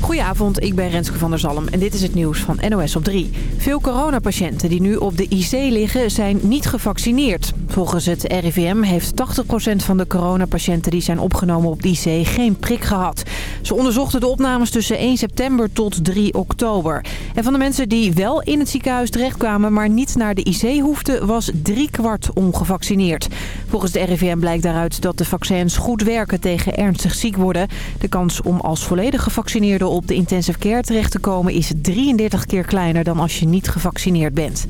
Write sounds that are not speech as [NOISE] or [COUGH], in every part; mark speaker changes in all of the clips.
Speaker 1: Goedenavond, ik ben Renske van der Zalm en dit is het nieuws van NOS op 3. Veel coronapatiënten die nu op de IC liggen zijn niet gevaccineerd. Volgens het RIVM heeft 80% van de coronapatiënten die zijn opgenomen op de IC geen prik gehad. Ze onderzochten de opnames tussen 1 september tot 3 oktober. En van de mensen die wel in het ziekenhuis terechtkwamen maar niet naar de IC hoefden, was driekwart ongevaccineerd. Volgens de RIVM blijkt daaruit dat de vaccins goed werken tegen ernstig ziek worden. De kans om als volledig gevaccineerde op de intensive care terecht te komen is 33 keer kleiner dan als je niet gevaccineerd bent.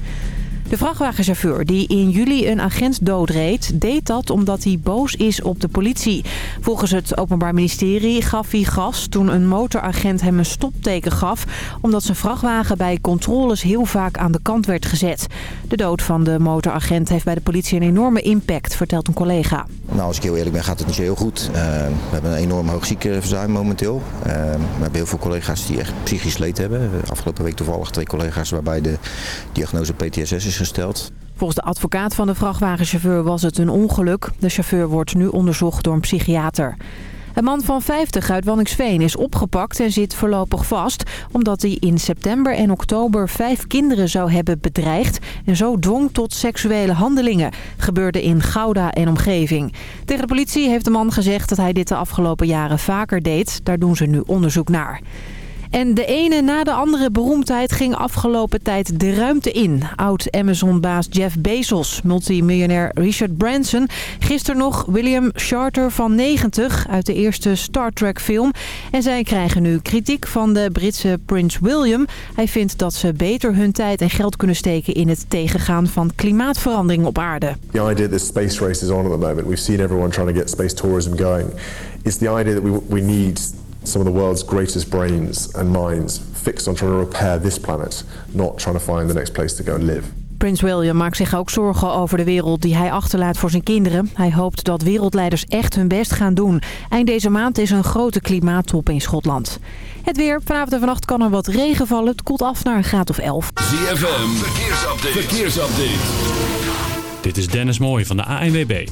Speaker 1: De vrachtwagenchauffeur die in juli een agent doodreed, deed dat omdat hij boos is op de politie. Volgens het Openbaar Ministerie gaf hij gas toen een motoragent hem een stopteken gaf... omdat zijn vrachtwagen bij controles heel vaak aan de kant werd gezet. De dood van de motoragent heeft bij de politie een enorme impact, vertelt een collega.
Speaker 2: Nou, als ik heel eerlijk ben, gaat het niet zo heel goed. Uh, we hebben een enorm hoog ziekenverzuim momenteel. Uh, we hebben heel veel collega's die echt psychisch leed hebben. Afgelopen week toevallig twee collega's waarbij de diagnose PTSS is gesteld.
Speaker 1: Volgens de advocaat van de vrachtwagenchauffeur was het een ongeluk. De chauffeur wordt nu onderzocht door een psychiater. Een man van 50 uit Wanningsveen is opgepakt en zit voorlopig vast... omdat hij in september en oktober vijf kinderen zou hebben bedreigd... en zo dwong tot seksuele handelingen. Gebeurde in Gouda en omgeving. Tegen de politie heeft de man gezegd dat hij dit de afgelopen jaren vaker deed. Daar doen ze nu onderzoek naar. En de ene na de andere beroemdheid ging afgelopen tijd de ruimte in. Oud-Amazon-baas Jeff Bezos, multimiljonair Richard Branson... gisteren nog William Charter van 90 uit de eerste Star Trek film. En zij krijgen nu kritiek van de Britse prins William. Hij vindt dat ze beter hun tijd en geld kunnen steken... in het tegengaan van klimaatverandering op aarde.
Speaker 3: The idea that space race is on at the moment. We've seen everyone trying to get space tourism going. It's the idea that we, we need some of the world's greatest brains and minds fixed on trying to repair this planet, not trying to find the next place to go and live.
Speaker 1: Prins William maakt zich ook zorgen over de wereld die hij achterlaat voor zijn kinderen. Hij hoopt dat wereldleiders echt hun best gaan doen. Eind deze maand is een grote klimaattop in Schotland. Het weer. Vanavond en vannacht kan er wat regen vallen. Het koelt af naar een graad of 11.
Speaker 4: ZFM. Verkeersupdate. Verkeersupdate.
Speaker 5: Dit is Dennis Mooij van de ANWB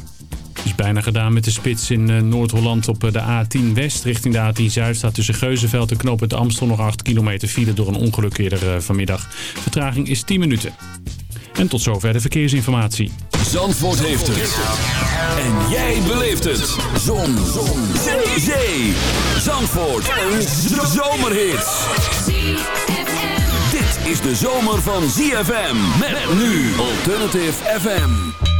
Speaker 5: is bijna gedaan met de spits in eh, Noord-Holland op eh, de A10 West richting de A10 Zuid. Staat tussen Geuzenveld en Knoop het Amstel nog 8 kilometer file door een ongeluk eerder eh, vanmiddag. Vertraging is 10 minuten. En tot zover de verkeersinformatie.
Speaker 4: Zandvoort heeft het. En jij beleeft het. Zon. Zon. Zee. Zee. Zandvoort. Een zomerhit. Dit is de zomer van ZFM. Met nu Alternative FM.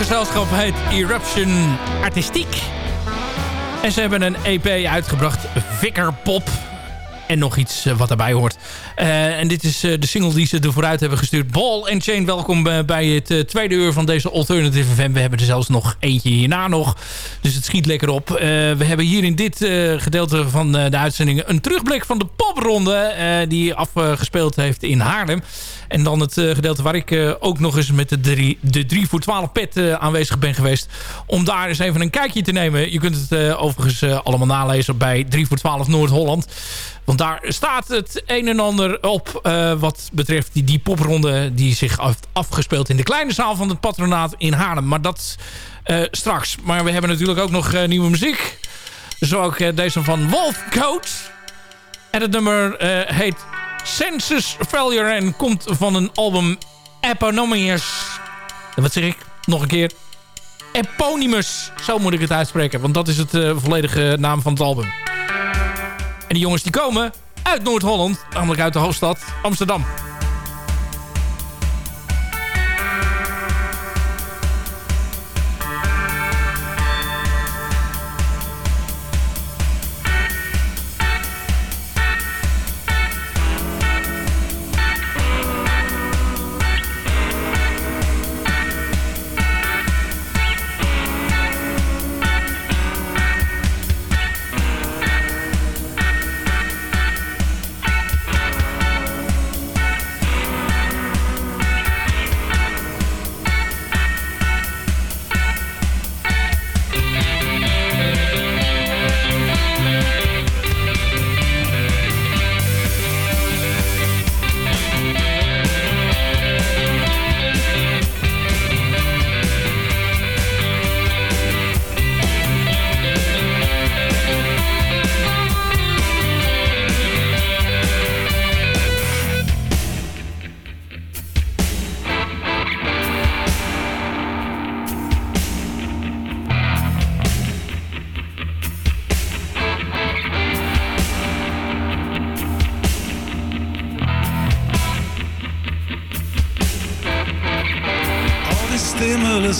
Speaker 6: Gezelschap heet Eruption Artistiek. En ze hebben een EP uitgebracht, Vicker Pop. En nog iets wat daarbij hoort. Uh, en dit is uh, de single die ze er vooruit hebben gestuurd. Ball and Chain, welkom bij het tweede uur van deze Alternative FM. We hebben er zelfs nog eentje hierna nog. Dus het schiet lekker op. we hebben hier in dit gedeelte van de uitzending een terugblik van de popronde. die afgespeeld heeft in Haarlem. En dan het gedeelte waar ik ook nog eens met de 3, de 3 voor 12 pet aanwezig ben geweest. Om daar eens even een kijkje te nemen. Je kunt het overigens allemaal nalezen bij 3 voor 12 Noord-Holland. Want daar staat het een en ander op uh, wat betreft die, die popronde die zich heeft afgespeeld in de kleine zaal van het patronaat in Haarlem. Maar dat uh, straks. Maar we hebben natuurlijk ook nog uh, nieuwe muziek. Zo ook deze van Wolf Coat. En het nummer heet Census Failure en komt van een album Eponymus. Wat zeg ik? Nog een keer. Eponymus. Zo moet ik het uitspreken. Want dat is het volledige naam van het album. En die jongens die komen uit Noord-Holland, namelijk uit de hoofdstad Amsterdam.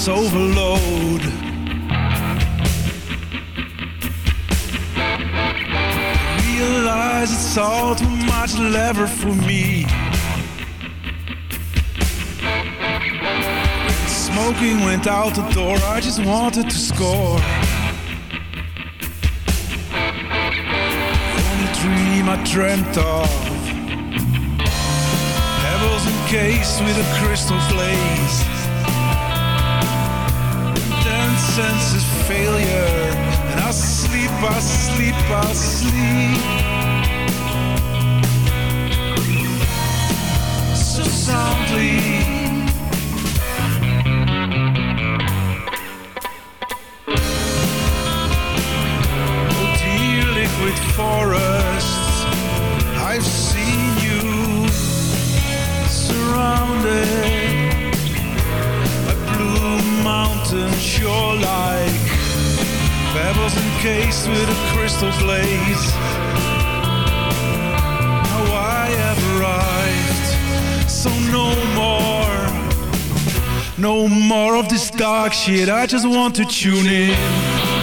Speaker 7: Overload. Realize it's all too much lever for me. Smoking went out the door, I just wanted to score. Only dream I dreamt of. Pebbles encased with a crystal glaze shit I just want to tune in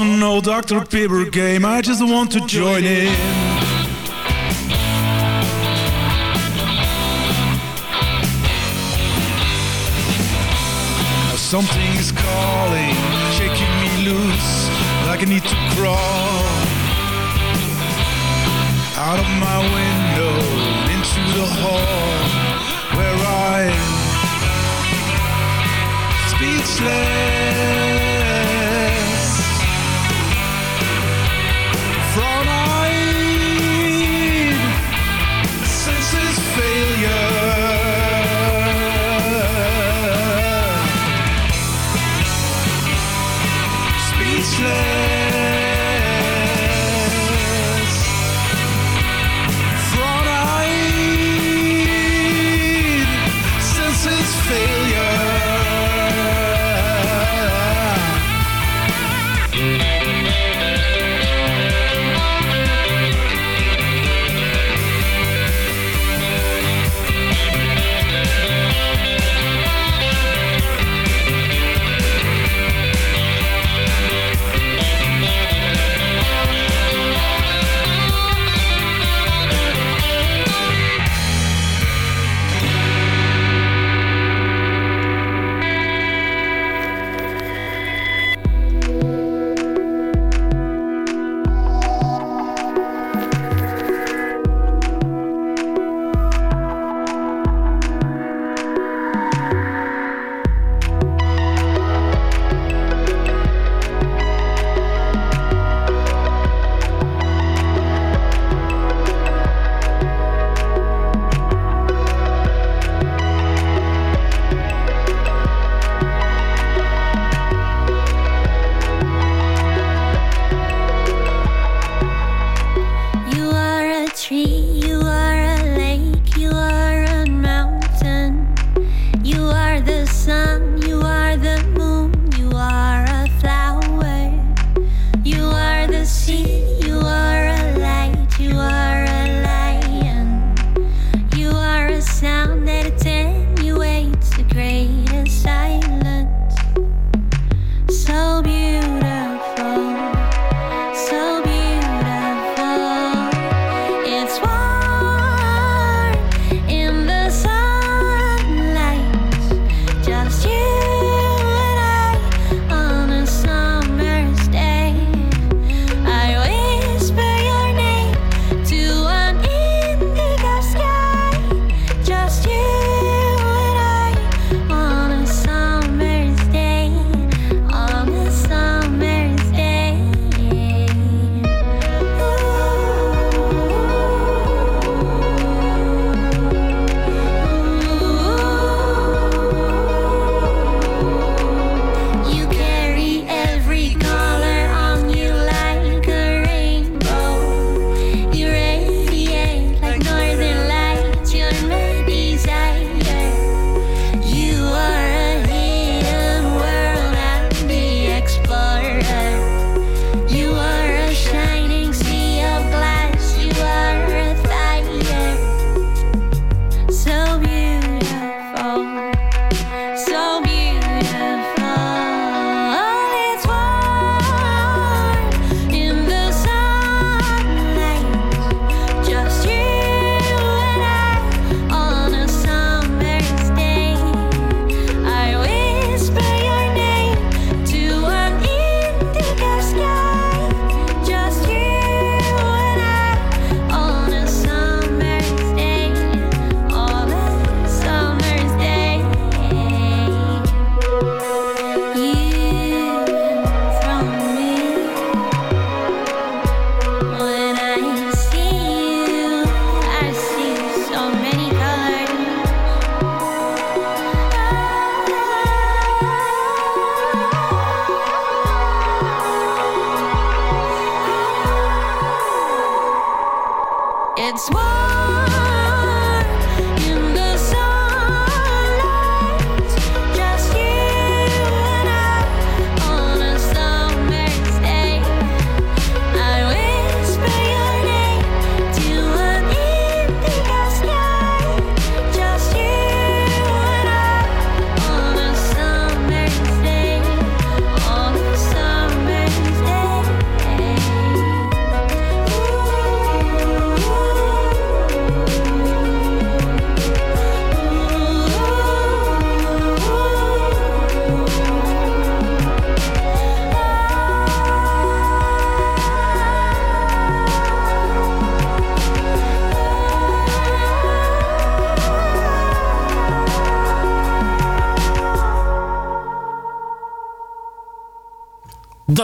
Speaker 8: an old Dr. Pepper game. I just want to join in. Something is calling, shaking me loose, like I need to crawl out of my window into the hall where I'm speechless.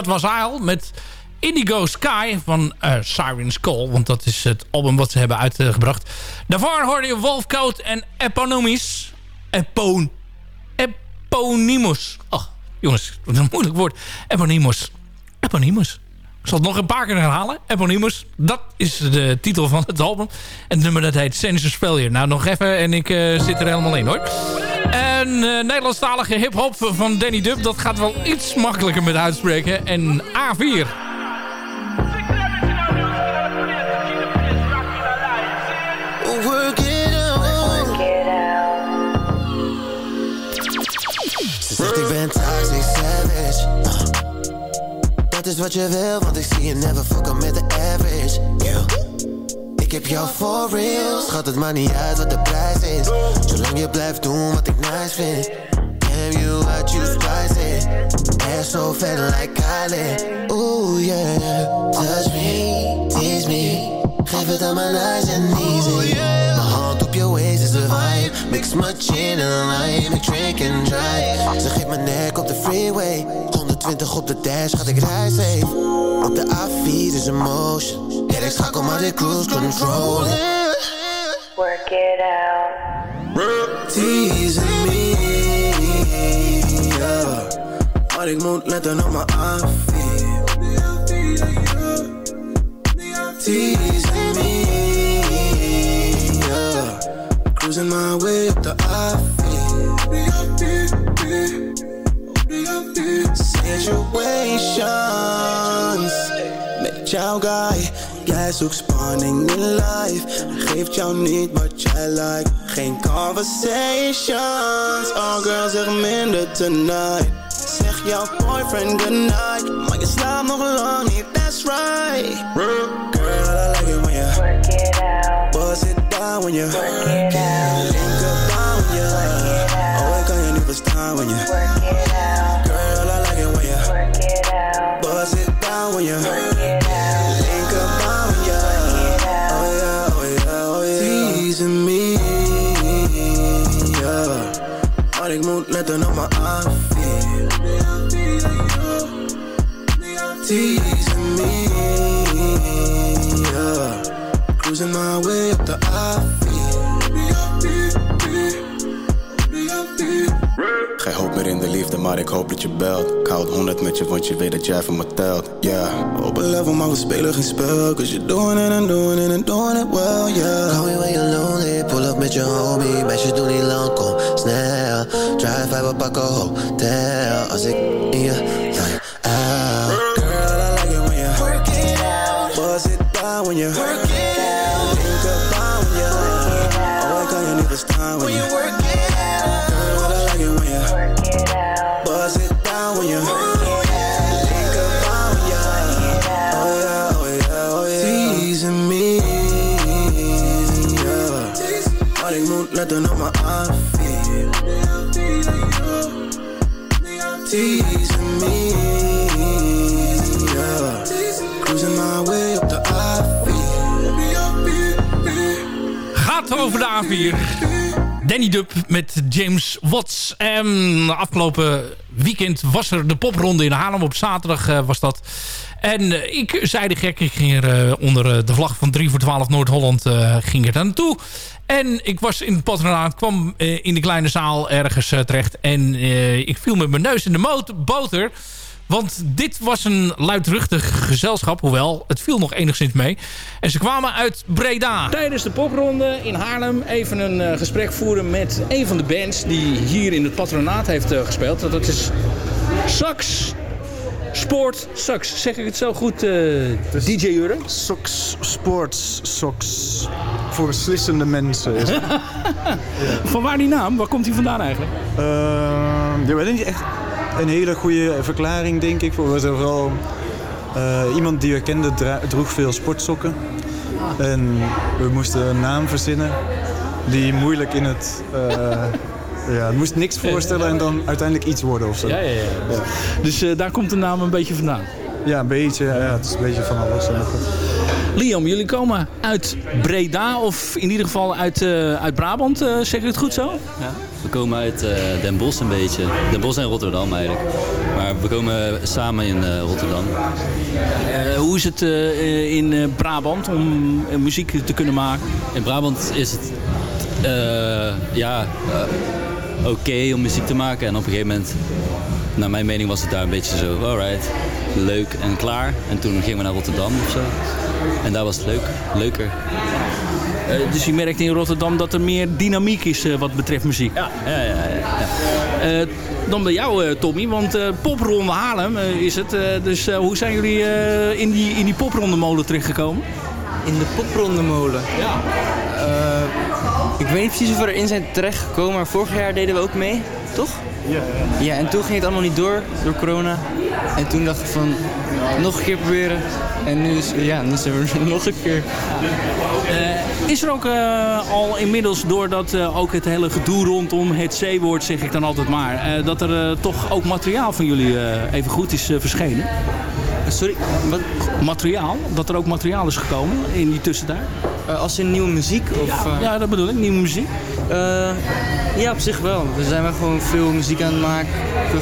Speaker 6: Dat was Isle met Indigo Sky van uh, Siren's Call. Want dat is het album wat ze hebben uitgebracht. Daarvoor hoorde je Wolfcoat en Eponymus. Epon... Ach, jongens, wat een moeilijk woord. Eponymus. Eponymus. Ik zal het nog een paar keer herhalen. Eponymus. Dat is de titel van het album. En het nummer dat heet Census Failure. Nou, nog even en ik uh, zit er helemaal in hoor. En uh, Nederlandstalige hip-hop van Danny Dub. Dat gaat wel iets makkelijker met uitspreken. En A4.
Speaker 9: Work it out. Ze zegt ik ben dat is wat je wil, want ik zie je never fucken met de average. Yeah. Ik heb jou for real. Schat het maar niet uit wat de prijs is. Zolang je blijft doen wat ik nice vind. Damn you, I choose twice Ass so fat like Kylie. Ooh yeah. Touch me, tease me. Geef het aan mijn eyes en easy. Vibe. Mix my gin en lime. Ik drink and drive. Ze geeft mijn nek op de freeway. 120 op de dash, gaat ik rij safe. Op de A4 is een motion. Ja, ik schakel maar de cruise control.
Speaker 10: Work it out.
Speaker 9: Teasing me, yeah. Maar ik moet letten op mijn A4. Teasing Situations met jouw guy. Jij zoekt spanning in life. Geeft jou niet wat jij like. Geen conversations. Oh girl, zeg minder tonight. Zeg jouw boyfriend goodnight. Maar je slaapt nog lang niet, that's right. Girl, I like it when you
Speaker 10: Work it out.
Speaker 9: bust it down when you
Speaker 10: Work it out.
Speaker 9: Je when you.
Speaker 10: Work it out.
Speaker 9: Girl, I like it when you
Speaker 10: Work it out.
Speaker 9: bust it down when you.
Speaker 10: Work it out.
Speaker 9: Link up down when you. Oh yeah, oh yeah, oh yeah. Teasing me, yeah. Maar ik moet letten op mijn aanviel. Teasing me, yeah. Cruising my way up the
Speaker 11: Geen hoop meer in de liefde, maar ik hoop dat je belt. Ik houd 100 met je, want je weet dat jij van me telt. Yeah.
Speaker 9: Op een level, maar we spelen geen spel. Cause you're doing it and doing it and doing it well, yeah. Call me when you're lonely, pull up met je homie. Meisjes doen niet lang, kom snel. Drive, vibe, we pakken hotel. Als ik in je line out. Girl, I like it when you work it out. Buzz it down when you work it out. Me, the I-feel.
Speaker 6: Gaat over de A4. Danny Dub met James Watts. En afgelopen weekend was er de popronde in Haarlem. Op zaterdag eh, was dat. En eh, ik zei de gek, ik ging er eh, onder de vlag van 3 voor 12 Noord-Holland ging er naartoe. En ik was in het patronaat, kwam eh, in de kleine zaal ergens eh, terecht. En eh, ik viel met mijn neus in de boter. Want dit was een luidruchtig gezelschap. Hoewel, het viel nog enigszins mee. En ze kwamen uit Breda. Tijdens de popronde in Haarlem even een gesprek voeren met een van de bands... die hier in het patronaat heeft gespeeld. Dat is Sax Sport Sax. Zeg ik het zo goed, eh, DJ Jurre?
Speaker 12: Sox, sports, socks. Voor beslissende mensen is het. [LAUGHS] [LAUGHS]
Speaker 6: Van waar die naam? Waar komt hij vandaan eigenlijk?
Speaker 12: Ehm, ja, weet niet echt een hele goede verklaring, denk ik. Voor vooral eh, iemand die we kenden droeg veel sportsokken. En we moesten een naam verzinnen die moeilijk in het... [LAUGHS] ja, het moest niks voorstellen en dan uiteindelijk iets worden of zo.
Speaker 6: Ja, ja, ja. Dus eh, daar komt de naam een beetje vandaan.
Speaker 12: Ja, een beetje. Ja, het is een beetje van alles.
Speaker 6: Liam, jullie komen uit Breda of in ieder geval uit, eh, uit Brabant, eh, zeg ik het goed zo?
Speaker 13: Ja, dat komen uit eh, Den Bosch een beetje. Den Bosch en Rotterdam eigenlijk. Maar we komen samen in eh, Rotterdam.
Speaker 6: Eh, hoe is het eh, in eh, Brabant om muziek te kunnen maken?
Speaker 13: In Brabant is het eh, ja, oké om muziek te maken. En op een gegeven moment, naar mijn mening, was het daar een beetje zo, alright, leuk en klaar. En toen gingen we naar Rotterdam of zo. En daar was het leuk, leuker.
Speaker 6: Eh, dus je merkt in Rotterdam dat er meer dynamiek is eh, wat betreft muziek.
Speaker 13: Ja, ja, ja. ja.
Speaker 6: Eh, dan bij jou, eh, Tommy, want eh, popronde Haarlem is het. Eh, dus eh, hoe zijn jullie eh, in die, in die popronde molen terechtgekomen?
Speaker 14: In de popronde molen?
Speaker 6: Ja.
Speaker 14: Ik weet niet precies of we erin zijn terechtgekomen, maar vorig jaar deden we ook mee, toch?
Speaker 12: Ja,
Speaker 14: Ja, en toen ging het allemaal niet door, door corona. En toen dacht ik van, nog een keer proberen. En nu, is, ja, nu zijn we er [LAUGHS] nog een keer.
Speaker 6: Eh, is er ook eh, al inmiddels, doordat eh, ook het hele gedoe rondom het C-woord, zeg ik dan altijd maar, eh, dat er eh, toch ook materiaal van jullie eh, even goed is verschenen?
Speaker 14: Sorry, wat?
Speaker 6: Materiaal? Dat er ook materiaal is gekomen in die tussentijd?
Speaker 14: Eh, als in nieuwe muziek? Of,
Speaker 6: Ja,
Speaker 14: eh,
Speaker 6: ja, dat bedoel ik, nieuwe muziek.
Speaker 14: Eh, ja, op zich wel. We zijn wel gewoon veel muziek aan het maken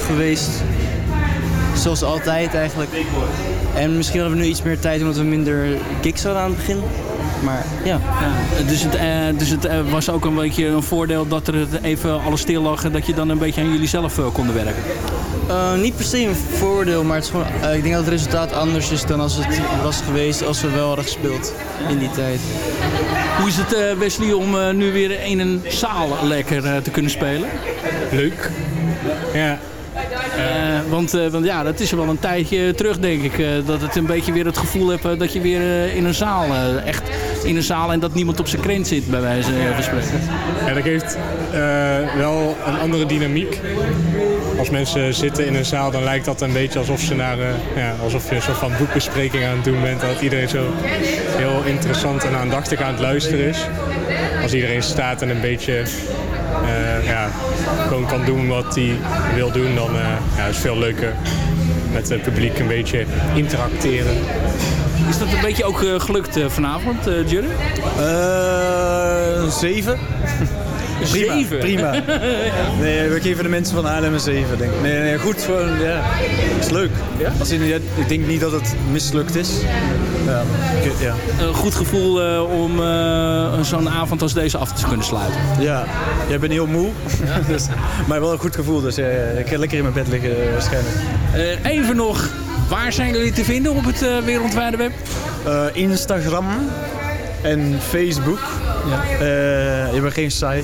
Speaker 14: geweest. Zoals altijd eigenlijk. En misschien hadden we nu iets meer tijd omdat we minder gigs hadden aan het begin. Maar ja.
Speaker 6: Ja, dus het, eh, dus het eh, was ook een beetje een voordeel dat er het even alles stil lag en dat je dan een beetje aan jullie zelf eh, konden werken.
Speaker 14: Eh, niet per se een voordeel, maar het is gewoon, eh, ik denk dat het resultaat anders is dan als het was geweest als we wel hadden gespeeld in die tijd.
Speaker 6: Hoe is het eh, Wesley om eh, nu weer in een zaal lekker eh, te kunnen spelen?
Speaker 5: Leuk. Ja.
Speaker 6: Eh, want, eh, want ja, dat is wel een tijdje terug denk ik. eh, dat het een beetje weer het gevoel hebt eh, dat je weer eh, in een zaal, eh, echt in een zaal en dat niemand op zijn krent zit bij wijze van spreken.
Speaker 5: Ja, dat geeft eh, wel een andere dynamiek. Als mensen zitten in een zaal, dan lijkt dat een beetje alsof, ze naar, eh, ja, alsof je een soort van boekbespreking aan het doen bent. Dat iedereen zo heel interessant en aandachtig aan het luisteren is. Als iedereen staat en een beetje eh, ja, gewoon kan doen wat hij wil doen, dan ja, is het veel leuker met het publiek een beetje interacteren.
Speaker 6: Is dat een beetje ook eh, gelukt eh, vanavond, eh Jerry?
Speaker 12: Eh, zeven. [LAUGHS] Prima,
Speaker 6: Zeven?
Speaker 12: prima. [LAUGHS] Nee, we geven de mensen van Haarlem een 7, denk ik. Nee, nee, goed, gewoon, ja. is leuk. Als in, ja, ik denk niet dat het mislukt is. Ja, ik- ja.
Speaker 6: Een goed gevoel eh, om eh, zo'n avond als deze af te kunnen sluiten.
Speaker 12: ja, jij bent heel moe, [LAUGHS] dus, maar wel een goed gevoel. Dus ja, ja, ik ga lekker in mijn bed liggen waarschijnlijk.
Speaker 6: Eh, even nog, waar zijn jullie te vinden op het eh, wereldwijde web?
Speaker 12: Eh, Instagram en Facebook. Eh, je hebt geen site.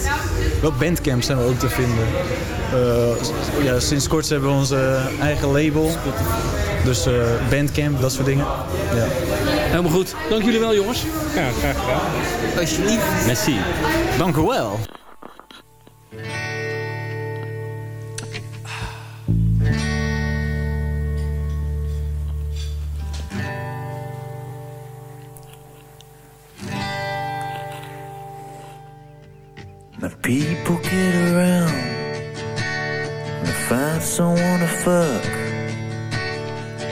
Speaker 12: Wel Bandcamp zijn we ook te vinden. Eh, ja, sinds kort hebben we onze eigen label. Dus eh, Bandcamp, dat soort dingen. Ja.
Speaker 6: Helemaal goed. Dank jullie wel, jongens.
Speaker 5: Ja, graag gedaan.
Speaker 14: Alsjeblieft.
Speaker 13: Merci.
Speaker 12: Dank u wel.
Speaker 15: Get around and find someone to fuck.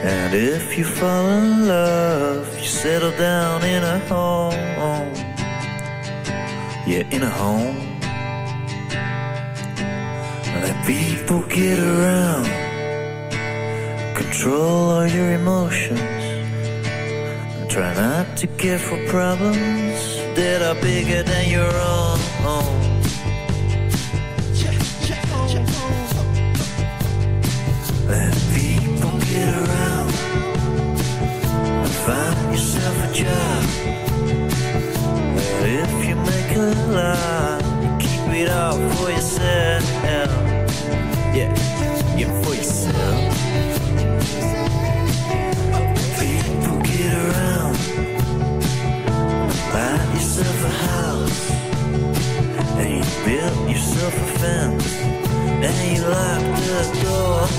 Speaker 15: And if you fall in love, you settle down in a home. Yeah, in a home. Let people get around, control all your emotions. And try not to care for problems that are bigger than your own. People get around and find yourself a job. If you make a lot, keep it all for yourself. Yeah, for yourself. People get around, yourself a house, and you build yourself a fence and you lock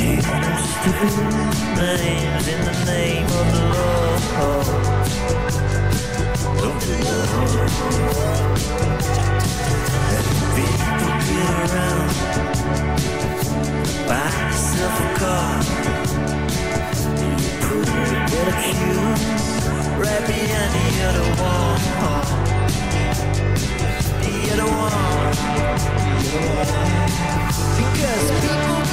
Speaker 15: times in the name of Lord. And people get around, buy yourself a car, put a right behind the other. The other wall. Because people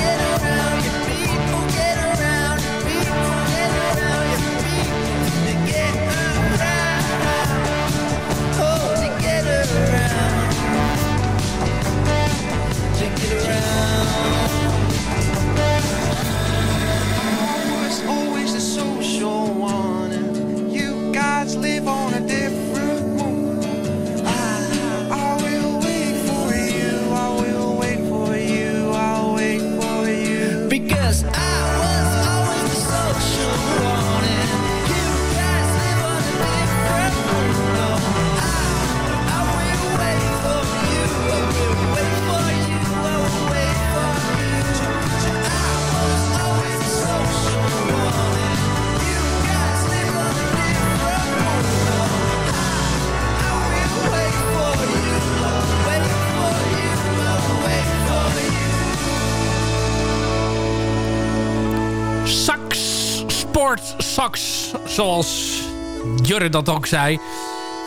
Speaker 15: Because I
Speaker 6: zoals Jurre dat ook zei.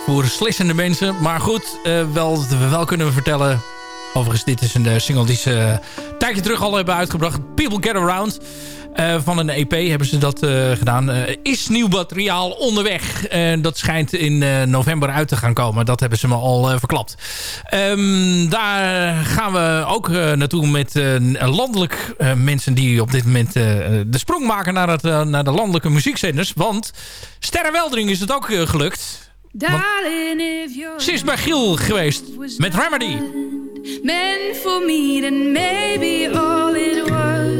Speaker 6: Voor slissende mensen. Maar goed, eh, wel, wel kunnen we vertellen... Overigens, dit is een eh, single die ze een tijdje terug al hebben uitgebracht. People Get Around. Eh, van een EP hebben ze dat eh, gedaan. Eh, is nieuw materiaal onderweg. En dat schijnt in november uit te gaan komen. Dat hebben ze me al verklapt. Ehm, daar gaan we ook naartoe met landelijk mensen die op dit moment de sprong maken naar, het, naar de landelijke muziekzenders. Want Sterrenweldering is het ook gelukt. Ze is bij Giel geweest met Remedy.
Speaker 16: meant for me, then maybe all it was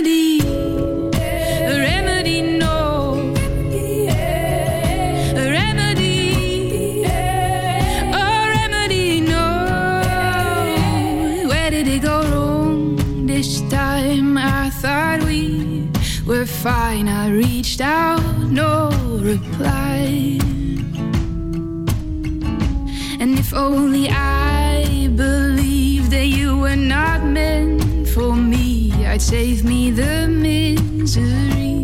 Speaker 16: were fine. I reached out, no reply. And if only I believed that you were not meant for me, I'd save me the misery.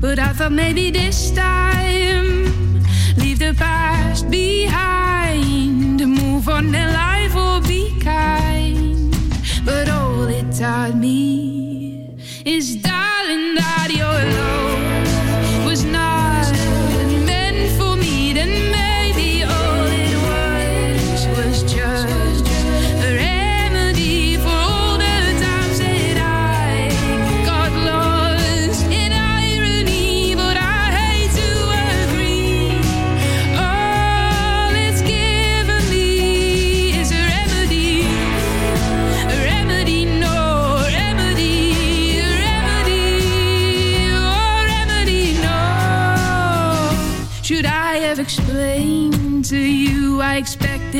Speaker 16: But I thought maybe this time, leave the past behind, move on in life or be kind. But all it taught me is,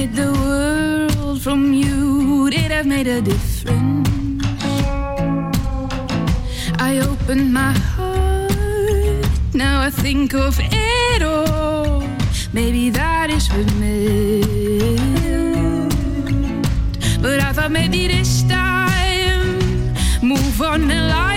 Speaker 16: the world from you. Would it have made a difference? I opened my heart. Now I think of it all. Maybe that is what meant. But I thought maybe this time, move on and life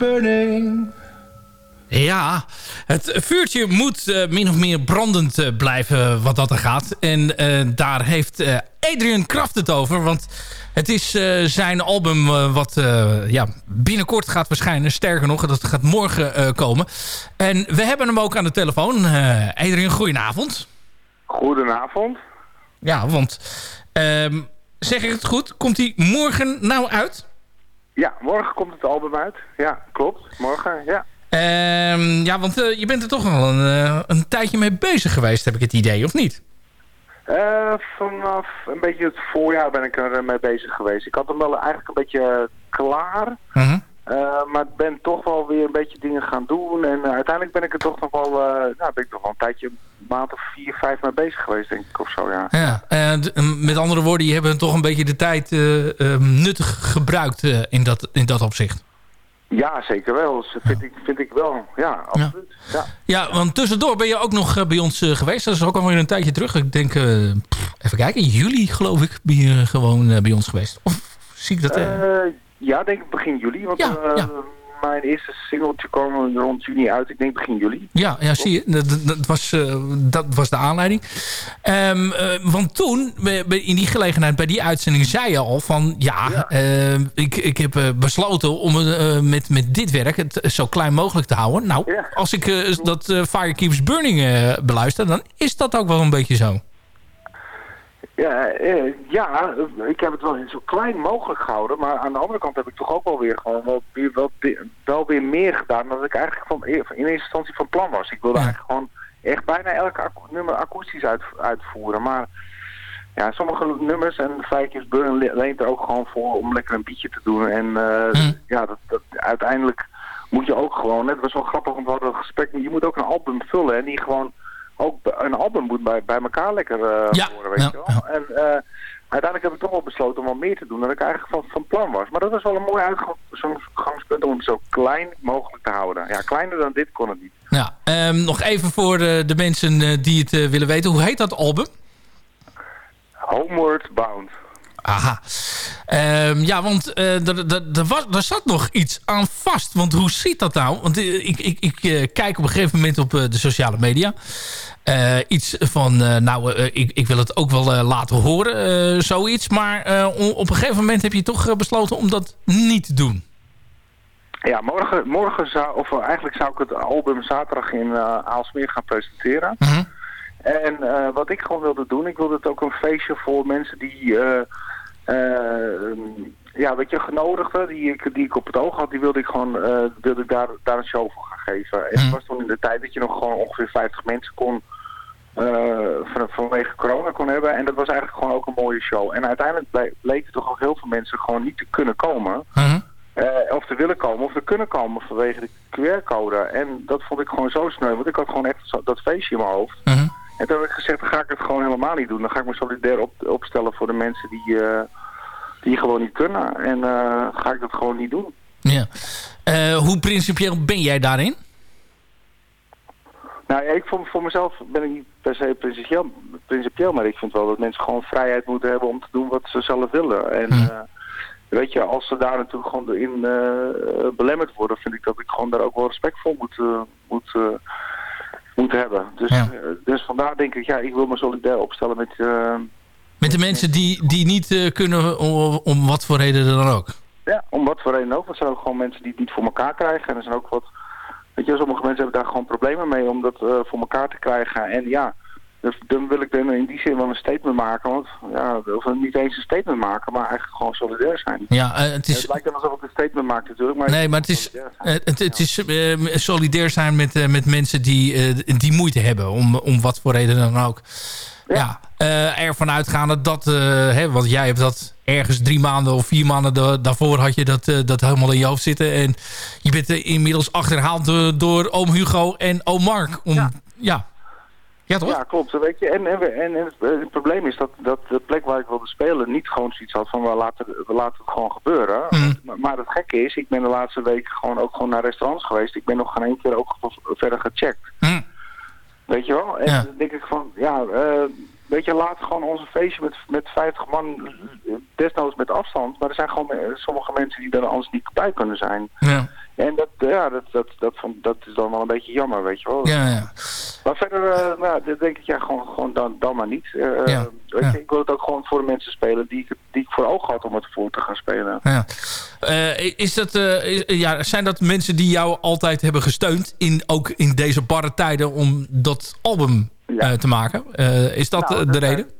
Speaker 8: burning.
Speaker 6: Ja, het vuurtje moet eh, min of meer brandend eh, blijven wat dat er gaat. En eh, daar heeft eh, Adrian Kraft het over. Want het is eh, zijn album eh, wat eh, ja, binnenkort gaat verschijnen. Sterker nog, dat gaat morgen eh, komen. En we hebben hem ook aan de telefoon. Eh Adrian, goedenavond.
Speaker 17: Goedenavond.
Speaker 6: Ja, want ehm, zeg ik het goed? Komt hij morgen nou uit?
Speaker 17: Ja, morgen komt het album uit. Ja, klopt. Morgen, ja.
Speaker 6: Ehm, ja, want eh, je bent er toch al een, eh, een tijdje mee bezig geweest, heb ik het idee, of niet?
Speaker 17: Eh, vanaf een beetje het voorjaar ben ik er mee bezig geweest. Ik had hem wel eigenlijk een beetje klaar.
Speaker 6: Mhm.
Speaker 17: Eh, maar ben toch wel weer een beetje dingen gaan doen. En eh, uiteindelijk ben ik er toch nog wel, eh, nou, ben ik toch wel een tijdje, een maand of vier, vijf mee bezig geweest, denk ik, of zo, ja.
Speaker 6: Ja, eh, met andere woorden, je hebt toch een beetje de tijd nuttig gebruikt in, dat, in dat opzicht.
Speaker 17: Ja, zeker wel. Dus dat vind, ik, vind ik wel. Ja, absoluut. Ja.
Speaker 6: Ja, want tussendoor ben je ook nog bij ons geweest. Dat is ook alweer een tijdje terug. Ik denk, pff, even kijken, in juli geloof ik ben je gewoon bij ons geweest. Of zie ik dat...
Speaker 17: ja, denk ik begin juli. Want eh, mijn eerste singeltje kwam rond juni uit. Ik denk begin juli.
Speaker 6: Ja, ja zie je. Dat, was, eh, dat was de aanleiding. Ehm, eh, want toen, in die gelegenheid, bij die uitzending, zei je al van... Ja, eh, ik, ik heb besloten om met, met dit werk het zo klein mogelijk te houden. Nou, als ik dat Fire Keeps Burning beluister, dan is dat ook wel een beetje zo.
Speaker 17: Ja, eh, ja, ik heb het wel zo klein mogelijk gehouden. Maar aan de andere kant heb ik toch ook wel weer gewoon wel weer, wel, wel weer meer gedaan dan ik eigenlijk van, in eerste instantie van plan was. Ik wilde eigenlijk gewoon echt bijna elke akoe- nummer akoestisch uit, uitvoeren. Maar ja, sommige nummers en Vijkjes Burn le- leent er ook gewoon voor om lekker een beatje te doen. En eh, ja, dat, dat, uiteindelijk moet je ook gewoon, het was wel grappig, want we hadden een gesprek, je moet ook een album vullen en die gewoon ook een album moet bij, bij elkaar lekker eh
Speaker 6: Ja,
Speaker 17: horen, weet
Speaker 6: ja,
Speaker 17: je wel. En eh, uiteindelijk heb ik toch wel besloten om wat meer te doen dan ik eigenlijk van, van plan was. Maar dat was wel een mooi uitgangspunt om het zo klein mogelijk te houden. Ja, kleiner dan dit kon het niet.
Speaker 6: Ja, ehm, nog even voor de, de mensen eh, die het eh, willen weten. Hoe heet dat album?
Speaker 17: Homeward Bound.
Speaker 6: Aha. Ehm, ja, want eh, er, was, zat nog iets aan vast. Want hoe zit dat nou? Want eh, ik, ik, ik eh, kijk op een gegeven moment op de sociale media. Iets van, nou, ik, ik wil het ook wel laten horen, zoiets. Maar op een gegeven moment heb je toch besloten om dat niet te doen.
Speaker 17: Ja, morgen, morgen zou, of eigenlijk zou ik het album zaterdag in Aalsmeer gaan presenteren. En eh, wat ik gewoon wilde doen, ik wilde het ook een feestje voor mensen die, ja, weet je, genodigden, die ik, die ik op het oog had, die wilde ik gewoon, eh, wilde ik daar, daar een show voor gaan geven. En het was toen in de tijd dat je nog gewoon ongeveer 50 mensen kon, eh, van, vanwege corona kon hebben. En dat was eigenlijk gewoon ook een mooie show. En uiteindelijk ble- bleken toch ook heel veel mensen gewoon niet te kunnen komen. Eh, of te willen komen of te kunnen komen vanwege de QR-code. En dat vond ik gewoon zo sneu, want ik had gewoon echt dat feestje in mijn hoofd. En toen heb ik gezegd, dan ga ik het gewoon helemaal niet doen. Dan ga ik me solidair op, opstellen voor de mensen die, eh, die gewoon niet kunnen. En eh, ga ik dat gewoon niet doen.
Speaker 6: Ja. Eh, hoe principieel ben jij daarin?
Speaker 17: Nou ja, ik voor, voor mezelf ben ik niet per se principieel, principieel, maar ik vind wel dat mensen gewoon vrijheid moeten hebben om te doen wat ze zelf willen. En eh, weet je, als ze daar natuurlijk gewoon in belemmerd worden, vind ik dat ik gewoon daar ook wel respect voor moet, moet, moet hebben. Dus, eh, dus vandaar denk ik, ja, ik wil me solidair opstellen met... eh,
Speaker 6: Met de mensen die, die niet eh, kunnen om, om wat voor reden dan ook.
Speaker 17: Ja, om wat voor reden ook. Want er zijn ook gewoon mensen die het niet voor elkaar krijgen. En er zijn ook wat... Weet je, sommige mensen hebben daar gewoon problemen mee om dat voor elkaar te krijgen. En ja, dus dan wil ik dan in die zin wel een statement maken. Want ja, of niet eens een statement maken, maar eigenlijk gewoon solidair zijn.
Speaker 6: Ja, eh, het is...
Speaker 17: Het lijkt dan alsof ik een statement maak natuurlijk. Maar
Speaker 6: Nee, maar het is, eh, het, het is eh, solidair zijn met, met mensen die, die moeite hebben. Om, om wat voor reden dan ook. Ja, eh, ervan uitgaande dat... hè, want jij hebt dat ergens drie maanden of vier maanden da- daarvoor had je dat, dat helemaal in je hoofd zitten. En je bent inmiddels achterhaald door, door oom Hugo en oom Mark. Om, ja. ja. Toch?
Speaker 17: Ja, klopt. Weet je, en, en, en, en het, het probleem is dat, dat de plek waar ik wilde spelen niet gewoon zoiets had van we laten, we laten het gewoon gebeuren. Maar, maar het gekke is, ik ben de laatste weken gewoon ook gewoon naar restaurants geweest. Ik ben nog geen één keer ook verder gecheckt. Weet je wel? En dan denk ik van, ja, eh, weet je, laat gewoon onze feestje met, met 50 man, eh, desnoods met afstand. Maar er zijn gewoon eh, sommige mensen die er anders niet bij kunnen zijn.
Speaker 6: Ja.
Speaker 17: En dat, eh, ja, dat, dat, dat, van, dat is dan wel een beetje jammer, weet je wel.
Speaker 6: Ja, ja.
Speaker 17: Maar verder, eh, nou, denk ik, ja, gewoon, gewoon dan, dan maar niet. Eh,
Speaker 6: Ja,
Speaker 17: weet je, ik wil het ook gewoon voor de mensen spelen die ik, die ik voor ogen had om het voor te gaan spelen.
Speaker 6: Ja. Is dat, is- ja, zijn dat mensen die jou altijd hebben gesteund, in, ook in deze barre tijden, om dat album te maken? Is dat
Speaker 17: Nou,
Speaker 6: de reden?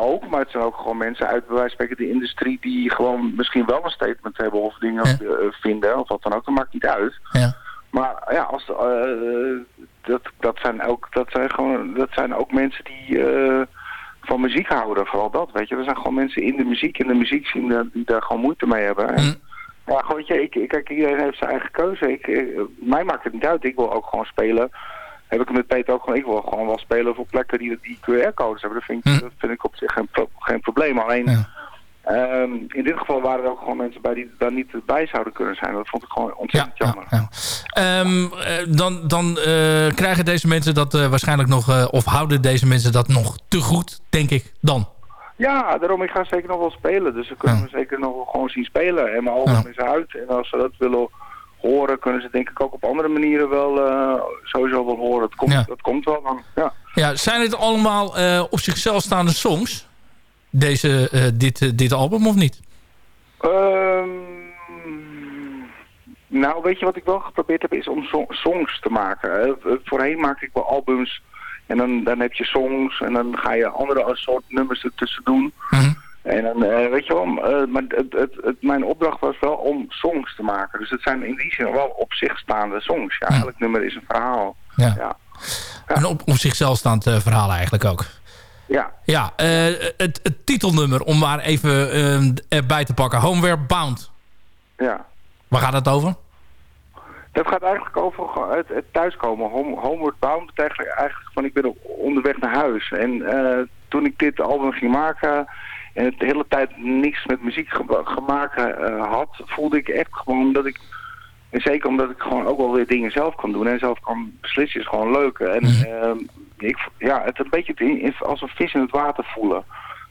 Speaker 17: Ook, maar het zijn ook gewoon mensen uit bij wijze van spreken de industrie die gewoon misschien wel een statement hebben of dingen eh, vinden of wat dan ook. Dat maakt niet uit.
Speaker 6: Ja.
Speaker 17: Maar ja, als, eh, dat, dat, zijn ook, dat, zijn gewoon, dat zijn ook mensen die eh, van muziek houden, vooral dat, weet je. Er zijn gewoon mensen in de muziek, in de muziek zien die, daar gewoon moeite mee hebben. En, Ja, gewoon, weet je, ik, kijk, iedereen heeft zijn eigen keuze. Ik, mij maakt het niet uit. Ik wil ook gewoon spelen. Heb ik met Peter ook gewoon. Ik wil gewoon wel spelen voor plekken die, die QR-codes hebben. Dat vind, ik, dat vind ik op zich geen, pro- geen probleem. Alleen, ehm, in dit geval waren er ook gewoon mensen bij die daar niet bij zouden kunnen zijn. Dat vond ik gewoon ontzettend jammer.
Speaker 6: Ehm, eh, dan dan eh, krijgen deze mensen dat eh, waarschijnlijk nog, of houden deze mensen dat nog te goed, denk ik, dan.
Speaker 17: Ja, daarom, ik ga zeker nog wel spelen. Dus ze kunnen me zeker nog wel gewoon zien spelen. En mijn album is uit. En als ze dat willen horen, kunnen ze denk ik ook op andere manieren wel eh, sowieso wel horen. Dat komt, dat komt wel dan, ja.
Speaker 6: Ja, zijn het allemaal eh, op zichzelf staande songs? Deze, eh, dit, dit album of niet?
Speaker 17: Ehm, nou, weet je wat ik wel geprobeerd heb, is om so- songs te maken. Voorheen maakte ik wel albums en dan, dan heb je songs en dan ga je andere soort nummers ertussen doen. En dan, eh, weet je wel, eh, maar het, het, het, mijn opdracht was wel om songs te maken. Dus het zijn in die zin wel op zich staande songs. Ja, elk nummer is een verhaal.
Speaker 6: Ja.
Speaker 17: Ja.
Speaker 6: Een op, op zichzelf staand eh, verhaal eigenlijk ook.
Speaker 17: Ja.
Speaker 6: Ja, het, het titelnummer, om maar even eh, erbij te pakken. Homeware Bound.
Speaker 17: Ja.
Speaker 6: Waar gaat het over?
Speaker 17: Dat gaat eigenlijk over het, het thuiskomen. Home, homeward bound betekent eigenlijk van ik ben op- onderweg naar huis. En toen ik dit album ging maken en het de hele tijd niks met muziek ge- gemaakt eh, had, voelde ik echt gewoon dat ik, en zeker omdat ik gewoon ook wel weer dingen zelf kan doen en zelf kan beslissen is gewoon leuk. En ehm, ik, ja, het een beetje als een vis in het water voelen.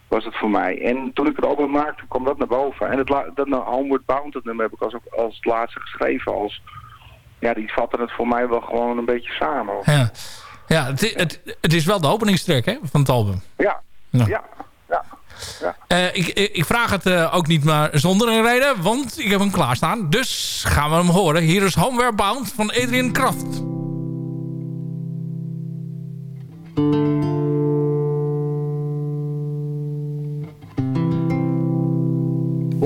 Speaker 17: was het voor mij. En toen ik het album maakte, kwam dat naar boven. En het dat nou, Homeward Bound, dat nummer heb ik als, als het laatste geschreven. Als, ja, die vatten het voor mij wel gewoon een beetje samen.
Speaker 6: Ja, ja het, het, het is wel de openingstrek hè, van het album.
Speaker 17: Ja,
Speaker 6: Ja.
Speaker 17: ja, ja. Ja.
Speaker 6: Eh, ik, ik vraag het eh, ook niet maar zonder een reden, want ik heb hem klaarstaan. Dus gaan we hem horen. Hier is Homeward Bound van Adrian Kraft.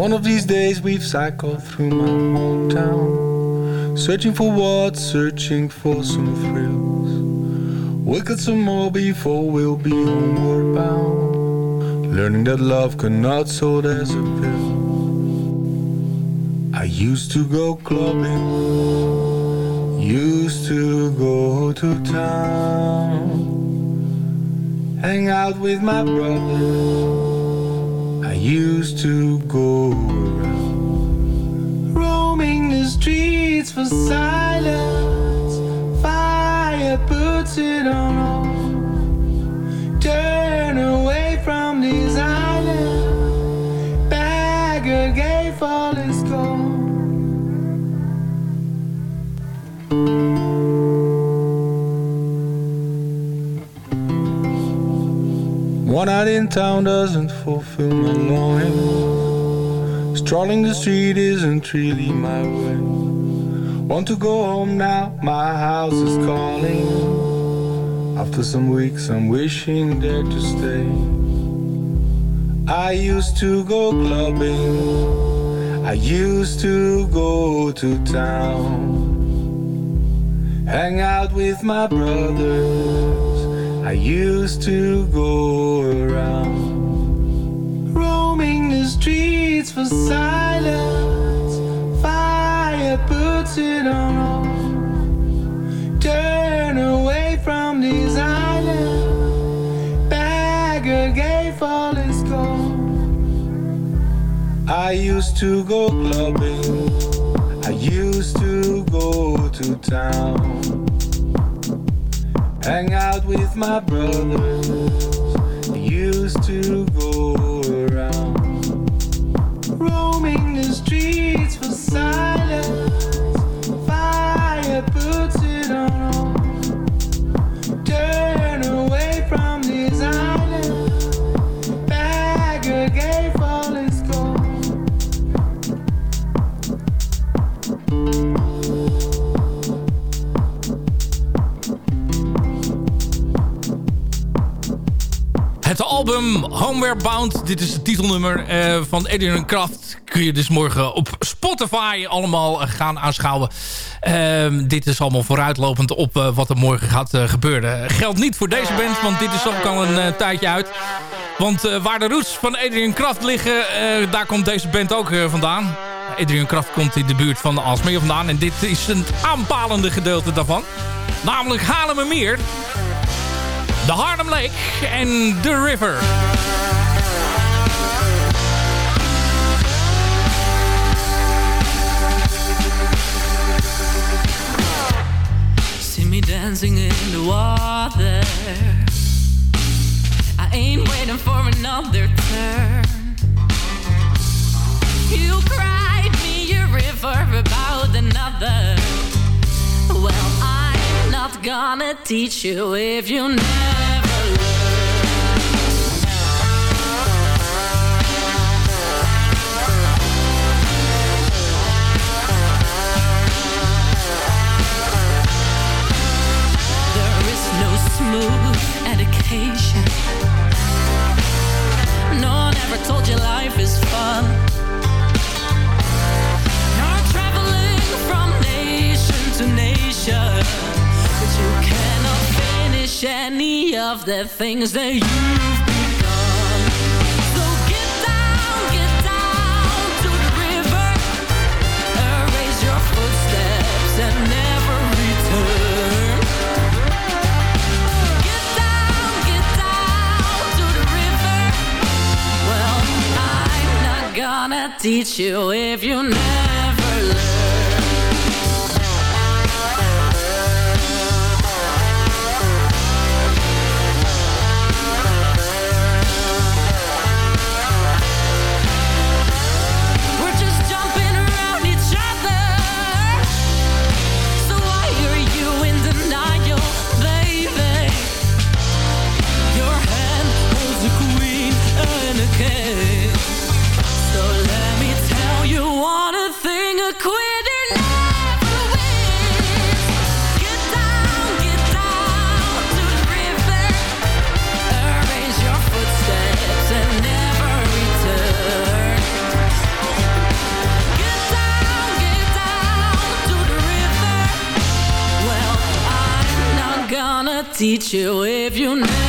Speaker 18: One of these days we've cycled through my hometown, searching for what, searching for some thrills. We'll get some more before we'll be homeward bound, learning that love cannot sold as a pill. I used to go clubbing, used to go to town, hang out with my brothers. I used to go around roaming the streets for silence. Fire puts it on. Turn away One night in town doesn't fulfill my longing. Strolling the street isn't really my way. Want to go home now, my house is calling. After some weeks, I'm wishing there to stay. I used to go clubbing, I used to go to town. Hang out with my brothers. I used to go around roaming the streets for silence. Fire puts it on. Turn away from this island. Bagger gave all his gold. I used to go clubbing. I used to go to town. Hang out with my brothers. Used to go around. Roaming the streets for silence.
Speaker 6: Album Homeward Bound. Dit is het titelnummer eh, van Adrian Kraft. Kun je dus morgen op Spotify allemaal eh, gaan aanschouwen. Ehm, dit is allemaal vooruitlopend op eh, wat er morgen gaat gebeuren. Geldt niet voor deze band, want dit is ook al een tijdje uit. Want waar de roots van Adrian Kraft liggen, daar komt deze band ook vandaan. Adrian Kraft komt in de buurt van de Alsmeer vandaan. En dit is een aanpalende gedeelte daarvan. Namelijk Haarlemmermeer. De Harlem Lake en The River.
Speaker 19: See me dancing in the water. I ain't waiting for another turn. You cried me a river about another. Well, gonna teach you if you never There is no smooth education. No one ever told you life is down to the river. Well, I'm not gonna teach you if you never teach you if you never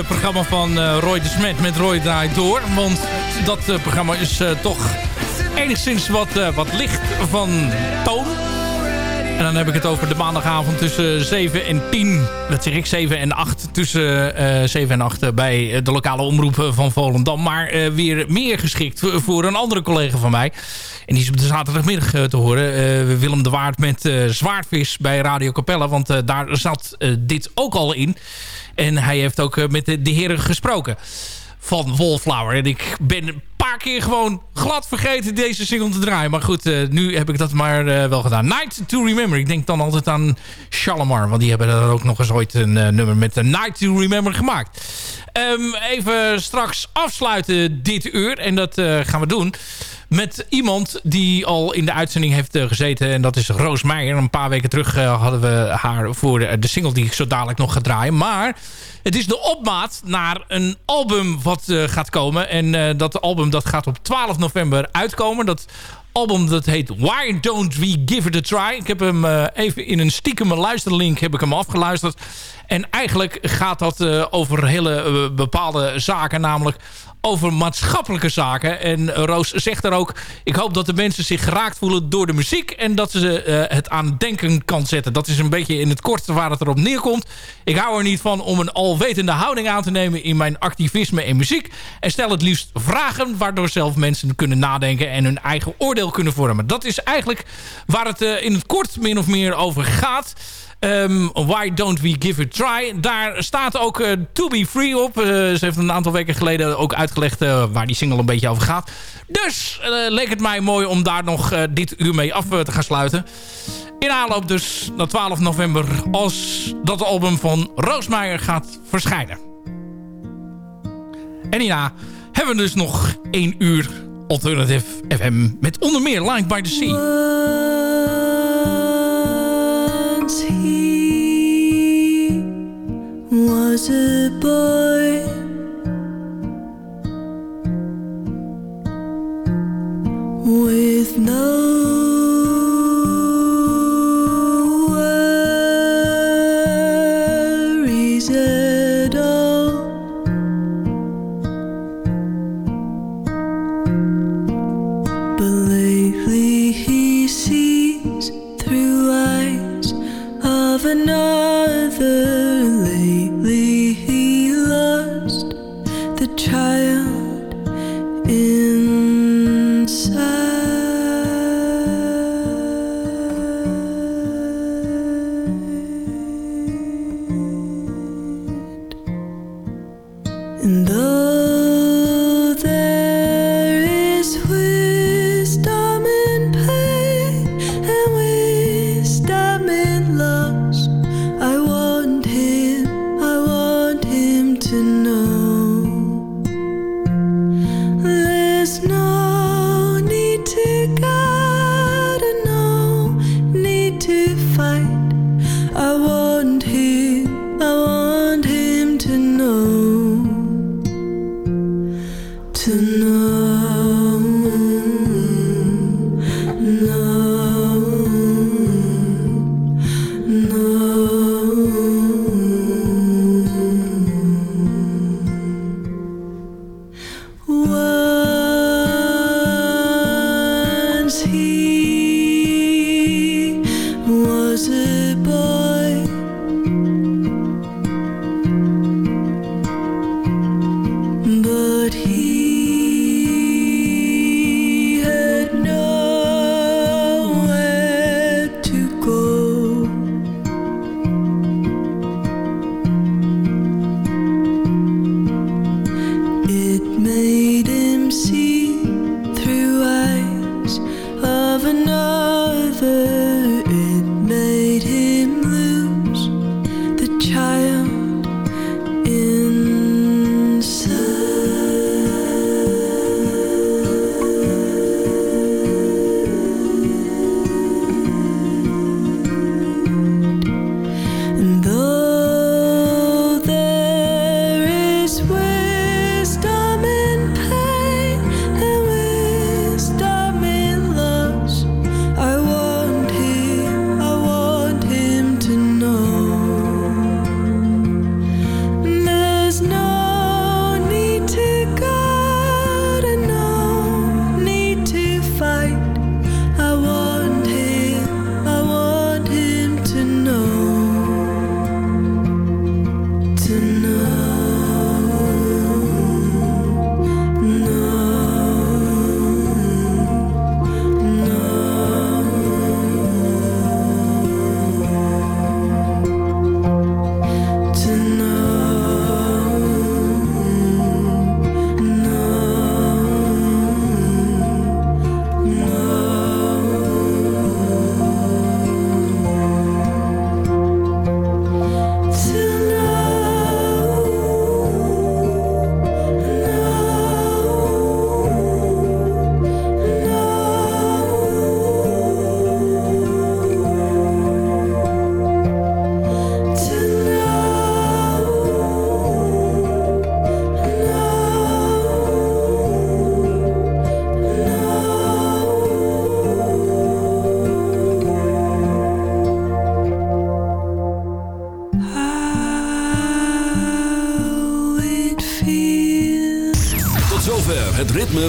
Speaker 6: het eh, programma van eh, Roy de Smet met Roy Draait Door. Want dat eh, programma is toch enigszins wat, wat licht van toon. En dan heb ik het over de maandagavond tussen 7 en 10. Dat zeg ik, 7 en 8. Tussen eh 7 en 8 bij de lokale omroep van Volendam. Maar weer meer geschikt voor- een andere collega van mij. En die is op de zaterdagmiddag te horen. Willem de Waard met Zwaardvis bij Radio Capella. Want daar zat dit ook al in. En hij heeft ook eh, met de, de heren gesproken van Wallflower. En ik ben een paar keer gewoon glad vergeten deze single te draaien. Maar goed, eh, nu heb ik dat maar eh, wel gedaan. Night to Remember. Ik denk dan altijd aan Shalimar. Want die hebben er ook nog eens ooit een nummer met de Night to Remember gemaakt. Ehm, even straks afsluiten dit uur. En dat gaan we doen met iemand die al in de uitzending heeft eh, gezeten. En dat is Roos Meijer. Een paar weken terug eh, hadden we haar voor de, single die ik zo dadelijk nog ga draaien. Maar het is de opmaat naar een album wat eh, gaat komen. En dat album dat gaat op 12 november uitkomen. Dat album dat heet Why Don't We Give It A Try. Ik heb hem even in een stiekeme luisterlink heb ik hem afgeluisterd. En eigenlijk gaat dat over hele bepaalde zaken. Namelijk over maatschappelijke zaken. En Roos zegt er ook... ik hoop dat de mensen zich geraakt voelen door de muziek... en dat ze eh, het aan denken kan zetten. Dat is een beetje in het kort waar het erop neerkomt. Ik hou er niet van om een alwetende houding aan te nemen... in mijn activisme en muziek. En stel het liefst vragen... waardoor zelf mensen kunnen nadenken... en hun eigen oordeel kunnen vormen. Dat is eigenlijk waar het eh, in het kort min of meer over gaat... Ehm, Why Don't We Give It Try. Daar staat ook eh, To Be Free op. Eh, ze heeft een aantal weken geleden ook uitgelegd eh, waar die single een beetje over gaat. Dus leek het mij mooi om daar nog dit uur mee af te gaan sluiten. In aanloop dus naar 12 november als dat album van Roosmeijer gaat verschijnen. En hierna hebben we dus nog één uur Alternative FM met onder meer Line by the Sea.
Speaker 20: He was a boy. With no child in